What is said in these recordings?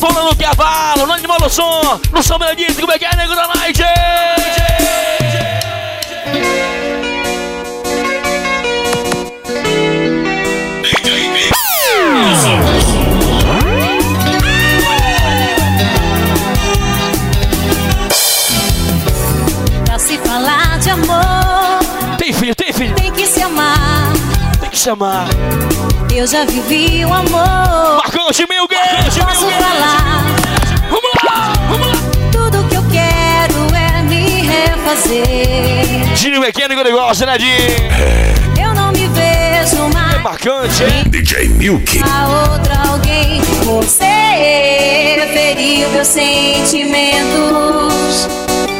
cavalo, no animal do som, no som Benedito, como é que é, nego da night? Pra se falar de amor, Tem filho, tem filho, tem que se amar. tem que chamar. Eu já vivi o amor. Marcante, meu guerreiro, refazer. Gino Mecânico negócio, né, de Eu não me vejo mais marcante, hein? DJ Milk. a outra alguém. Você feriu meus sentimentos.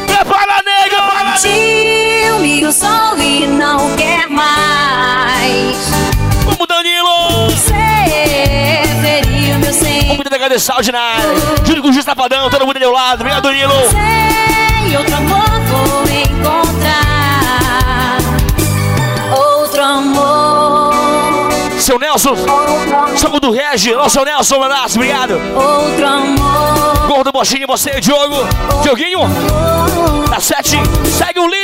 Prepara, nega, para Tio-me o sol e não quer mais. Vamos, Danilo. Você feriu meus sentimentos. Vamos Saúde na área. Júlio com o Safadão, todo mundo do lado. Obrigado, Danilo. Sei, Seu Nelson, Soco do Regi, seu Nelson, um abraço, obrigado. outro amor. Gordo Bochinho, você, Diogo. Dioguinho, da 7, segue o líder,